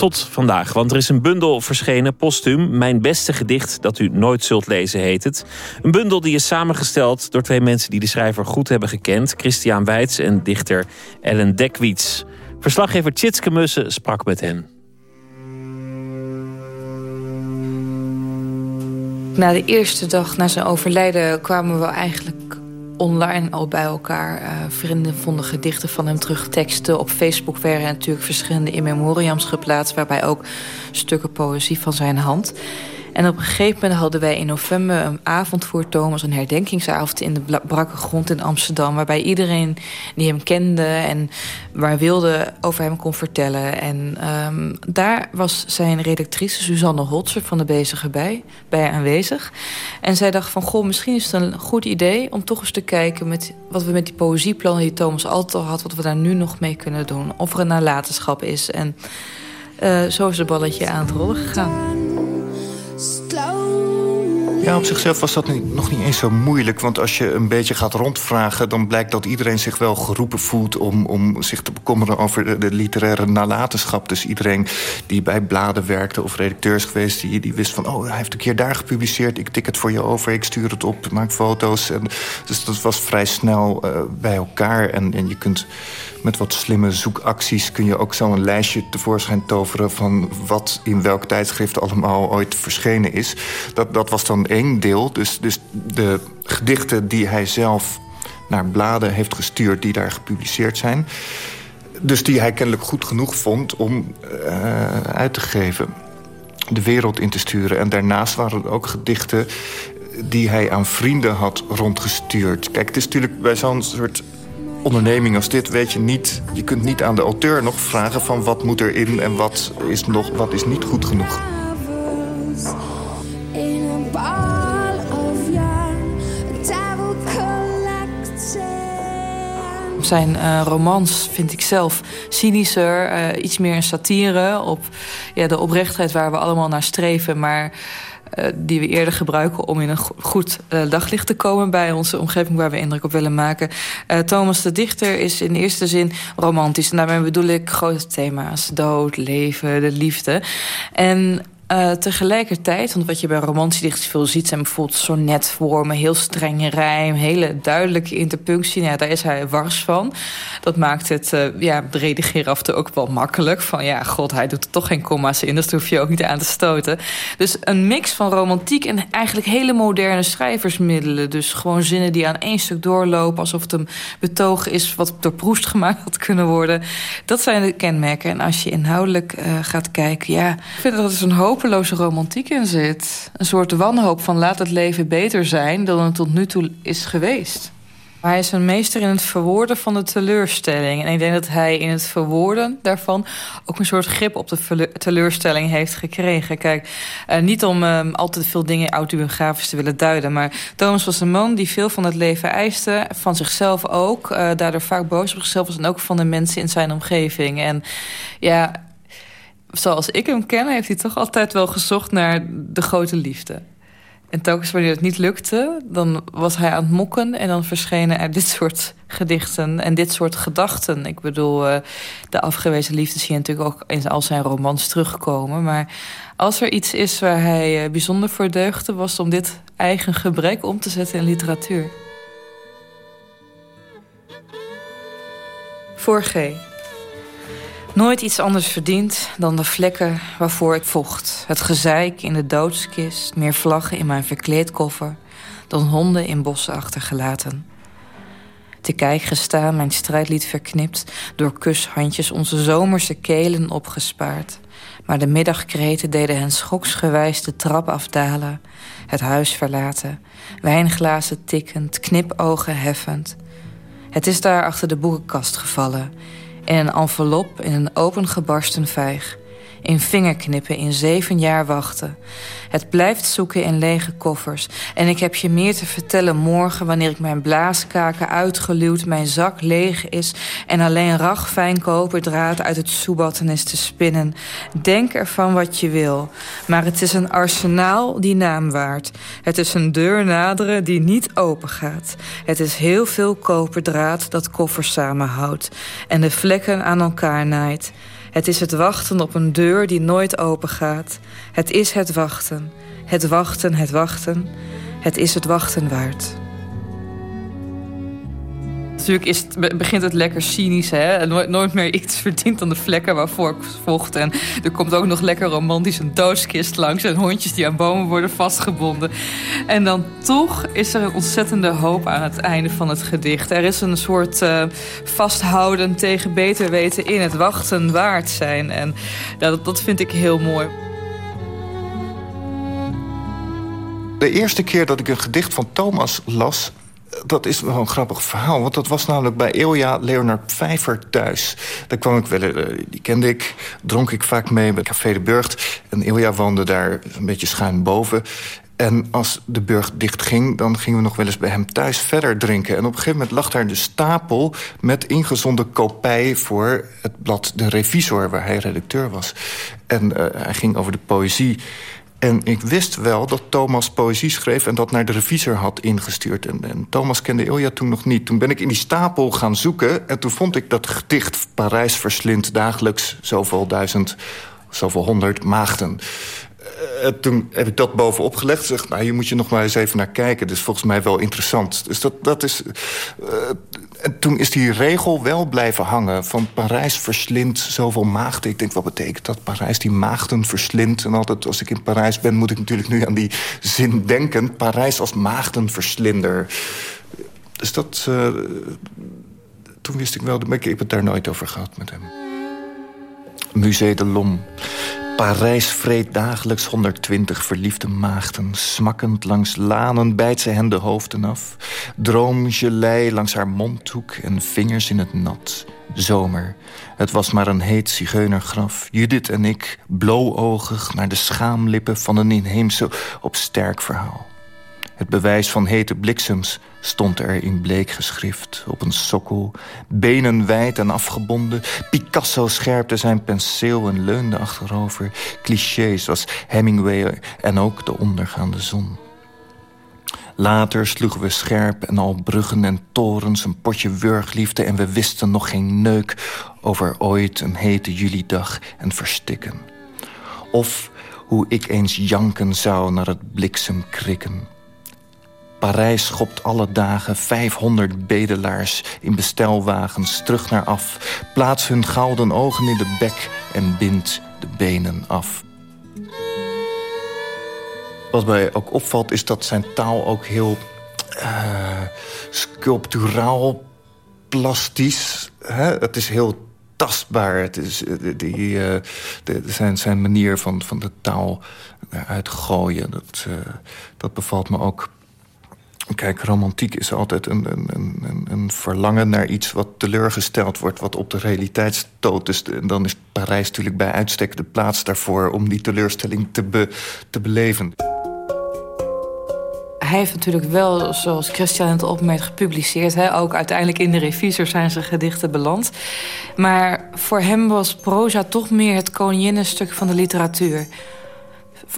tot vandaag. Want er is een bundel verschenen, postuum. Mijn beste gedicht dat u nooit zult lezen, heet het. Een bundel die is samengesteld door twee mensen die de schrijver goed hebben gekend. Christian Weitz en dichter Ellen Dekwiets. Verslaggever Tjitske Mussen sprak met hen. Na de eerste dag na zijn overlijden kwamen we eigenlijk online al bij elkaar. Uh, vrienden vonden gedichten van hem terug. Teksten op Facebook werden natuurlijk verschillende in memoriams geplaatst... waarbij ook stukken poëzie van zijn hand... En op een gegeven moment hadden wij in november een avond voor Thomas... een herdenkingsavond in de brakke grond in Amsterdam... waarbij iedereen die hem kende en waar wilde over hem kon vertellen. En um, daar was zijn redactrice Suzanne Holzer van de Bezige bij, bij aanwezig. En zij dacht van, goh, misschien is het een goed idee... om toch eens te kijken met wat we met die poëzieplannen die Thomas altijd al had... wat we daar nu nog mee kunnen doen. Of er een nalatenschap is. En uh, zo is het balletje aan het rollen gegaan. slow. Ja, op zichzelf was dat nog niet eens zo moeilijk. Want als je een beetje gaat rondvragen... dan blijkt dat iedereen zich wel geroepen voelt... om, om zich te bekommeren over de, literaire nalatenschap. Dus iedereen die bij bladen werkte of redacteurs geweest... Die, die wist van, oh, hij heeft een keer daar gepubliceerd... ik tik het voor je over, ik stuur het op, maak foto's. Dus dat was vrij snel uh, bij elkaar. En, en je kunt met wat slimme zoekacties kun je ook zo een lijstje tevoorschijn toveren... van wat in welk tijdschrift allemaal ooit verschenen is. Dat, dat was dan één deel. Dus, dus de gedichten die hij zelf naar bladen heeft gestuurd... die daar gepubliceerd zijn. Dus die hij kennelijk goed genoeg vond om uh, uit te geven. De wereld in te sturen. En daarnaast waren er ook gedichten die hij aan vrienden had rondgestuurd. Kijk, het is natuurlijk bij zo'n soort onderneming als dit weet je niet... je kunt niet aan de auteur nog vragen van wat moet erin... en wat is, nog, wat is niet goed genoeg. Zijn uh, romans vind ik zelf cynischer, uh, iets meer een satire... op ja, de oprechtheid waar we allemaal naar streven... maar uh, die we eerder gebruiken om in een goed daglicht te komen... bij onze omgeving waar we indruk op willen maken. Thomas de Dichter is in eerste zin romantisch. En daarmee bedoel ik grote thema's. Dood, leven, de liefde. En uh, tegelijkertijd, want wat je bij romantiedichters veel ziet... zijn bijvoorbeeld sonnetvormen, heel strenge rijm... hele duidelijke interpunctie. Nou daar is hij wars van. Dat maakt het uh, ja, de toe ook wel makkelijk. Van ja, god, hij doet er toch geen comma's in... dus hoef je ook niet aan te stoten. Dus een mix van romantiek en eigenlijk hele moderne schrijversmiddelen. Dus gewoon zinnen die aan één stuk doorlopen... alsof het een betoog is wat door Proest *laughs* gemaakt had kunnen worden. Dat zijn de kenmerken. En als je inhoudelijk uh, gaat kijken... ja, ik vind dat is een hoop hopeloze romantiek in zit. Een soort wanhoop van laat het leven beter zijn... dan het tot nu toe is geweest. Maar hij is een meester in het verwoorden van de teleurstelling. En ik denk dat hij in het verwoorden daarvan... ook een soort grip op de teleurstelling heeft gekregen. Kijk, uh, niet om uh, altijd veel dingen autobiografisch te willen duiden... maar Thomas was een man die veel van het leven eiste. Van zichzelf ook. Uh, daardoor vaak boos op zichzelf was... en ook van de mensen in zijn omgeving. En ja, zoals ik hem ken, heeft hij toch altijd wel gezocht naar de grote liefde. En telkens wanneer het niet lukte, dan was hij aan het mokken... en dan verschenen er dit soort gedichten en dit soort gedachten. Ik bedoel, uh, de afgewezen liefde zie je natuurlijk ook in al zijn romans terugkomen. Maar als er iets is waar hij uh, bijzonder voor deugde... was om dit eigen gebrek om te zetten in literatuur. Voor G. Nooit iets anders verdiend dan de vlekken waarvoor ik vocht. Het gezeik in de doodskist, meer vlaggen in mijn verkleedkoffer... dan honden in bossen achtergelaten. Te kijk gestaan, mijn strijdlied verknipt... door kushandjes onze zomerse kelen opgespaard. Maar de middagkreten deden hen schoksgewijs de trap afdalen... het huis verlaten, wijnglazen tikkend, knipogen heffend... Het is daar achter de boekenkast gevallen. In een envelop in een opengebarsten vijg. In vingerknippen, in zeven jaar wachten. Het blijft zoeken in lege koffers. En ik heb je meer te vertellen morgen... wanneer ik mijn blaaskaken uitgeluwd, mijn zak leeg is... en alleen ragfijn koperdraad uit het soebatten is te spinnen. Denk ervan wat je wil. Maar het is een arsenaal die naam waard. Het is een deur naderen die niet open gaat. Het is heel veel koperdraad dat koffers samenhoudt. En de vlekken aan elkaar naait. Het is het wachten op een deur die nooit open gaat. Het is het wachten. Het wachten, het wachten. Het is het wachten waard. Natuurlijk is begint het lekker cynisch. Hè? Nooit, nooit meer iets verdient dan de vlekken waarvoor ik vocht. En er komt ook nog lekker romantisch een doodskist langs. En hondjes die aan bomen worden vastgebonden. En dan toch is er een ontzettende hoop aan het einde van het gedicht. Er is een soort uh, vasthouden tegen beter weten in. Het wachten waard zijn. En dat, dat vind ik heel mooi. De eerste keer dat ik een gedicht van Thomas las dat is wel een grappig verhaal. Want dat was namelijk bij Ilja Leonard Vijver thuis. Daar kwam ik wel, eh, die kende ik, dronk ik vaak mee bij Café de Burgt. En Ilja woonde daar een beetje schuin boven. En als de burg dicht ging, dan gingen we nog wel eens bij hem thuis verder drinken. En op een gegeven moment lag daar de stapel met ingezonden kopij... voor het blad De Revisor, waar hij redacteur was. En uh, hij ging over de poëzie. En ik wist wel dat Thomas poëzie schreef... en dat naar de revisor had ingestuurd. En, en, Thomas kende Ilja toen nog niet. Toen ben ik in die stapel gaan zoeken... en toen vond ik dat gedicht Parijs verslindt dagelijks... zoveel duizend, zoveel honderd maagden. Uh, toen heb ik dat bovenop gelegd. Zeg, nou, hier moet je nog maar eens even naar kijken. Is volgens mij wel interessant. Dus dat, dat is... Uh, en toen is die regel wel blijven hangen. Van Parijs verslindt zoveel maagden. Ik denk, wat betekent dat? Parijs die maagden verslindt. En altijd als ik in Parijs ben, moet ik natuurlijk nu aan die zin denken. Parijs als maagdenverslinder. Dus dat... Uh, toen wist ik wel... Ik heb het daar nooit over gehad met hem. Musée de Lom. Parijs vreet dagelijks 120 verliefde maagden. Smakkend langs lanen bijt ze hen de hoofden af. Droomgelei langs haar mondhoek en vingers in het nat. Zomer. Het was maar een heet zigeunergraf. Judith en ik, blauwoogig naar de schaamlippen van een inheemse op sterk verhaal. Het bewijs van hete bliksems stond er in bleek geschrift op een sokkel. Benen wijd en afgebonden. Picasso scherpte zijn penseel en leunde achterover. Clichés was Hemingway en ook de ondergaande zon. Later sloegen we scherp en al bruggen en torens een potje wurgliefde... en we wisten nog geen neuk over ooit een hete julidag en verstikken. Of hoe ik eens janken zou naar het bliksemkrikken Parijs schopt alle dagen 500 bedelaars in bestelwagens terug naar af. Plaats hun gouden ogen in de bek en bindt de benen af. Wat mij ook opvalt is dat zijn taal ook heel uh, sculpturaal, plastisch. Hè? Het is heel tastbaar. Het is, eh, die, uh, de, zijn, zijn manier van, van de taal uitgooien. Dat, dat bevalt me ook Kijk, romantiek is altijd een, een, een, een, verlangen naar iets wat teleurgesteld wordt... wat op de realiteit stoot. Dus dan is Parijs natuurlijk bij uitstek de plaats daarvoor... om die teleurstelling te, te beleven. Hij heeft natuurlijk wel, zoals Christian het opmerkt, gepubliceerd. Hè? Ook uiteindelijk in de revisor zijn zijn gedichten beland. Maar voor hem was proza toch meer het koninginnenstuk van de literatuur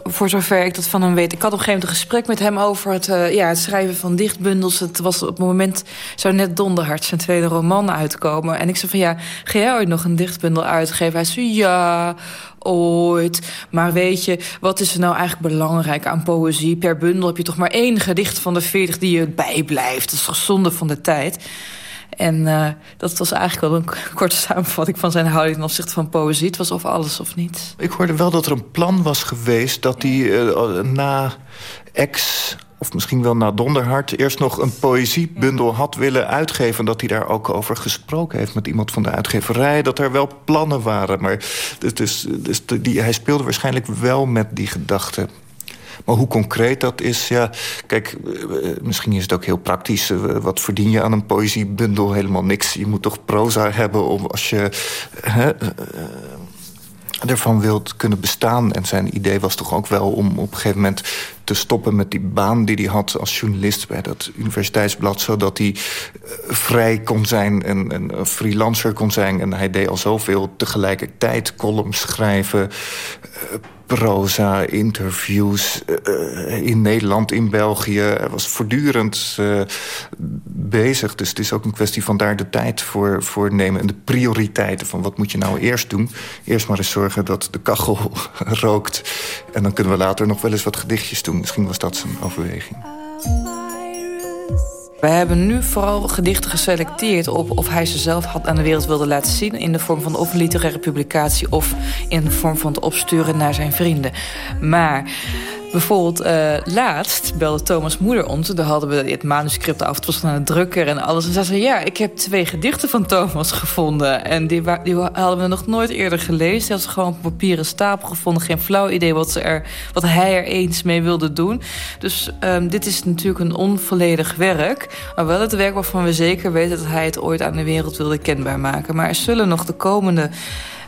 voor zover ik dat van hem weet. Ik had op een gegeven moment een gesprek met hem over het, uh, ja, het schrijven van dichtbundels. Het was op het moment, zou net Donderhart zijn tweede roman uitkomen. En ik zei van ja, ga jij ooit nog een dichtbundel uitgeven? Hij zei ja, ooit. Maar weet je, wat is er nou eigenlijk belangrijk aan poëzie? Per bundel heb je toch maar één gedicht van de veertig die je bijblijft. Dat is gezonde van de tijd. En uh, dat was eigenlijk wel een *laughs* korte samenvatting van zijn houding ten opzichte van poëzie. Het was of alles of niets. Ik hoorde wel dat er een plan was geweest dat hij uh, na ex of misschien wel na Donderhart... eerst nog een poëziebundel had willen uitgeven... dat hij daar ook over gesproken heeft met iemand van de uitgeverij... dat er wel plannen waren. Maar dus, die, hij speelde waarschijnlijk wel met die gedachte. Maar hoe concreet dat is, ja... Kijk, misschien is het ook heel praktisch. wat verdien je aan een poëziebundel? Helemaal niks. Je moet toch proza hebben om als je... Hè, ervan wilt kunnen bestaan. En zijn idee was toch ook wel om op een gegeven moment te stoppen met die baan die hij had als journalist bij dat universiteitsblad. Zodat hij eh, vrij kon zijn en, een freelancer kon zijn. En hij deed al zoveel tegelijkertijd columns schrijven, eh, proza, interviews uh, in Nederland, in België. Hij was voortdurend uh, bezig. Dus het is ook een kwestie van daar de tijd voor, voor nemen. En de prioriteiten van wat moet je nou eerst doen. Eerst maar eens zorgen dat de kachel *laughs* rookt. En dan kunnen we later nog wel eens wat gedichtjes doen. Misschien was dat zijn overweging. We hebben nu vooral gedichten geselecteerd op of hij ze zelf had aan de wereld wilde laten zien... in de vorm van of een literaire publicatie of in de vorm van het opsturen naar zijn vrienden. Maar Bijvoorbeeld uh, laatst belde Thomas' moeder ons. Daar hadden we het manuscript af. Het was aan het drukker en alles. En zij zei, ja, ik heb twee gedichten van Thomas gevonden. En die, die hadden we nog nooit eerder gelezen. Ze had ze gewoon op papieren stapel gevonden. Geen flauw idee wat, ze er, wat hij er eens mee wilde doen. Dus um, dit is natuurlijk een onvolledig werk. Maar wel het werk waarvan we zeker weten... dat hij het ooit aan de wereld wilde kenbaar maken. Maar er zullen nog de komende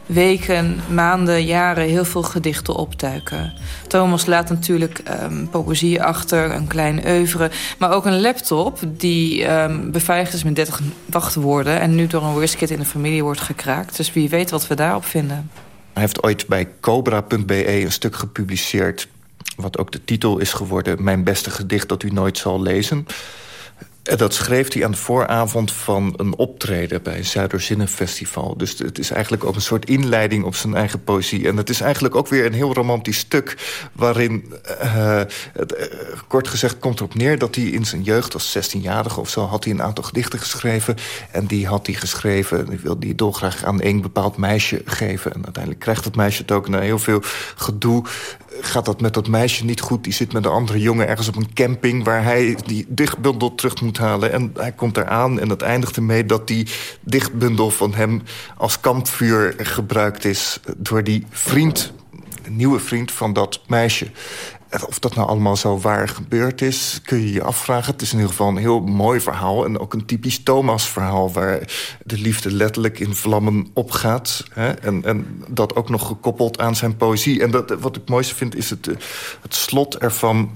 weken, maanden, jaren heel veel gedichten optuiken. Thomas laat natuurlijk um, poëzie achter, een klein oeuvre... maar ook een laptop die um, beveiligd is met 30 wachtwoorden... en nu door een worst in de familie wordt gekraakt. Dus wie weet wat we daarop vinden. Hij heeft ooit bij Cobra.be een stuk gepubliceerd... wat ook de titel is geworden... Mijn beste gedicht dat u nooit zal lezen... En dat schreef hij aan de vooravond van een optreden bij Zuiderzinnenfestival. Dus het is eigenlijk ook een soort inleiding op zijn eigen poëzie. En het is eigenlijk ook weer een heel romantisch stuk... waarin, het, uh, kort gezegd, komt erop neer dat hij in zijn jeugd... als 16-jarige of zo, had hij een aantal gedichten geschreven. En die had hij geschreven, die wilde hij dolgraag aan een bepaald meisje geven. En uiteindelijk krijgt het meisje het ook na heel veel gedoe gaat dat met dat meisje niet goed. Die zit met een andere jongen ergens op een camping... waar hij die dichtbundel terug moet halen. En hij komt eraan en dat eindigt ermee... dat die dichtbundel van hem als kampvuur gebruikt is... door die vriend, nieuwe vriend van dat meisje. Of dat nou allemaal zo waar gebeurd is, kun je je afvragen. Het is in ieder geval een heel mooi verhaal. En ook een typisch Thomas-verhaal... waar de liefde letterlijk in vlammen opgaat. Hè? En, en dat ook nog gekoppeld aan zijn poëzie. En dat, wat ik mooiste vind, is het, het slot ervan...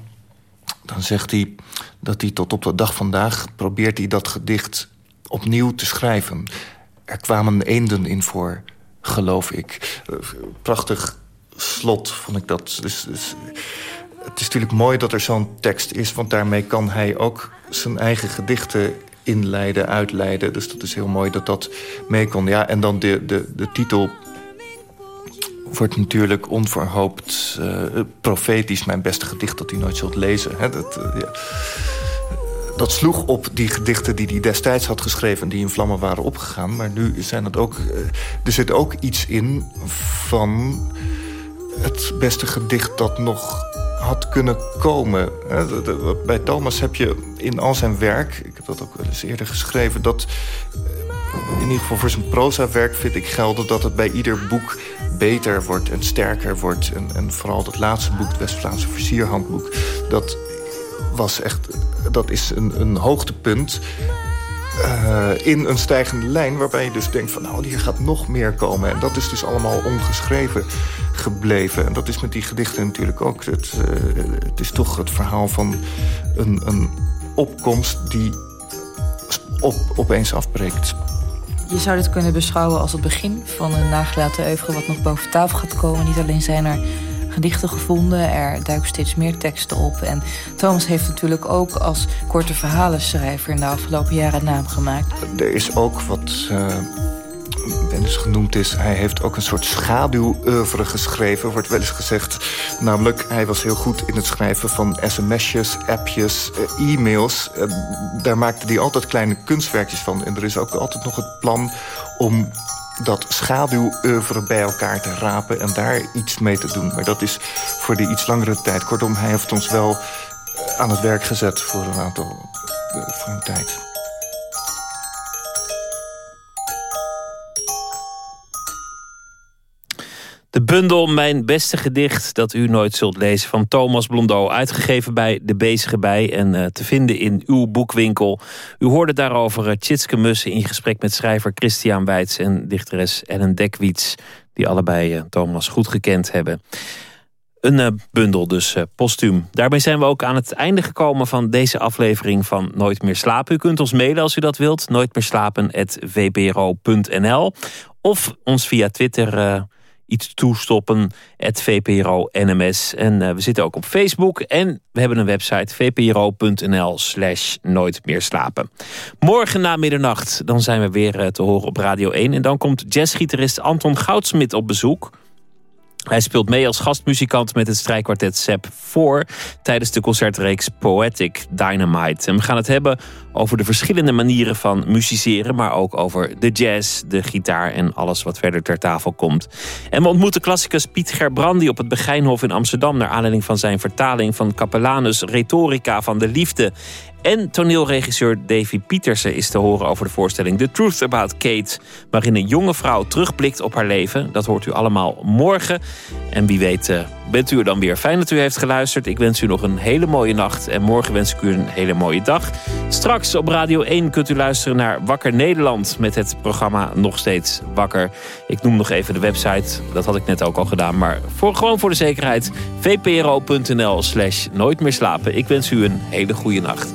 Dan zegt hij dat hij tot op de dag vandaag... probeert hij dat gedicht opnieuw te schrijven. Er kwamen eenden in voor, geloof ik. Prachtig slot vond ik dat. Dus, dus het is natuurlijk mooi dat er zo'n tekst is... want daarmee kan hij ook zijn eigen gedichten inleiden, uitleiden. Dus dat is heel mooi dat dat mee kon. Ja, en dan de, de, de titel wordt natuurlijk onverhoopt uh, profetisch... mijn beste gedicht dat u nooit zult lezen. Hè? Dat, uh, ja. dat sloeg op die gedichten die hij destijds had geschreven... die in vlammen waren opgegaan. Maar nu zijn het ook, uh, er zit ook iets in van het beste gedicht dat nog had kunnen komen. Bij Thomas heb je in al zijn werk... ik heb dat ook wel eens eerder geschreven... dat eh, in ieder geval voor zijn proza-werk vind ik gelden... dat het bij ieder boek beter wordt en sterker wordt. En, vooral dat laatste boek, het West-Vlaamse versierhandboek... dat was echt... dat is een, een hoogtepunt... Uh, in een stijgende lijn... waarbij je dus denkt van nou, hier gaat nog meer komen. En dat is dus allemaal ongeschreven gebleven. En dat is met die gedichten natuurlijk ook. Het, uh, het is toch het verhaal van een, een opkomst die op, opeens afbreekt. Je zou dit kunnen beschouwen als het begin van een nagelaten oeuvre... wat nog boven tafel gaat komen. Niet alleen zijn er gedichten gevonden. Er duiken steeds meer teksten op. En Thomas heeft natuurlijk ook als korte verhalenschrijver... in de afgelopen jaren naam gemaakt. Er is ook wat... Uh Dennis genoemd is... hij heeft ook een soort schaduwoeuvre geschreven, wordt wel eens gezegd. Namelijk, hij was heel goed in het schrijven van sms'jes, appjes, uh, e-mails. Uh, daar maakte hij altijd kleine kunstwerkjes van. En er is ook altijd nog het plan om dat schaduwoeuvre bij elkaar te rapen... en daar iets mee te doen. Maar dat is voor de iets langere tijd. Kortom, hij heeft ons wel eh, aan het werk gezet voor een aantal voor een tijd. De De bundel Mijn Beste Gedicht dat u nooit zult lezen van Thomas Blondeau. Uitgegeven bij De Bezige Bij en uh, te vinden in uw boekwinkel. U hoorde daarover uh, Tjitske Mussen in gesprek met schrijver Christian Weitz en dichteres Ellen Dekwiets. Die allebei uh, Thomas goed gekend hebben. Een bundel dus, postuum. Daarbij zijn we ook aan het einde gekomen van deze aflevering van Nooit meer slapen. U kunt ons mailen als u dat wilt. Nooitmeerslapen.vpro.nl Of ons via Twitter iets toestoppen. Het VPRO NMS. En uh, we zitten ook op Facebook. En we hebben een website vpro.nl slash nooit meer slapen. Morgen na middernacht dan zijn we weer uh, te horen op Radio 1. En dan komt jazzgitarist Anton Goudsmit op bezoek. Hij speelt mee als gastmuzikant met het strijkkwartet Sep 4 tijdens de concertreeks Poetic Dynamite. En we gaan het hebben over de verschillende manieren van musiceren, maar ook over de jazz, de gitaar en alles wat verder ter tafel komt. En we ontmoeten klassicus Piet Gerbrandi op het Begijnhof in Amsterdam naar aanleiding van zijn vertaling van Capellanus Rhetorica van de Liefde. En toneelregisseur Davy Pietersen is te horen over de voorstelling The Truth About Kate, waarin een jonge vrouw terugblikt op haar leven. Dat hoort u allemaal morgen. En wie weet uh, bent u er dan weer. Fijn dat u heeft geluisterd. Ik wens u nog een hele mooie nacht en morgen wens ik u een hele mooie dag. Straks op Radio 1 kunt u luisteren naar Wakker Nederland met het programma Nog Steeds Wakker. Ik noem nog even de website, dat had ik net ook al gedaan, maar voor, gewoon voor de zekerheid vpro.nl slash nooit meer slapen. Ik wens u een hele goede nacht.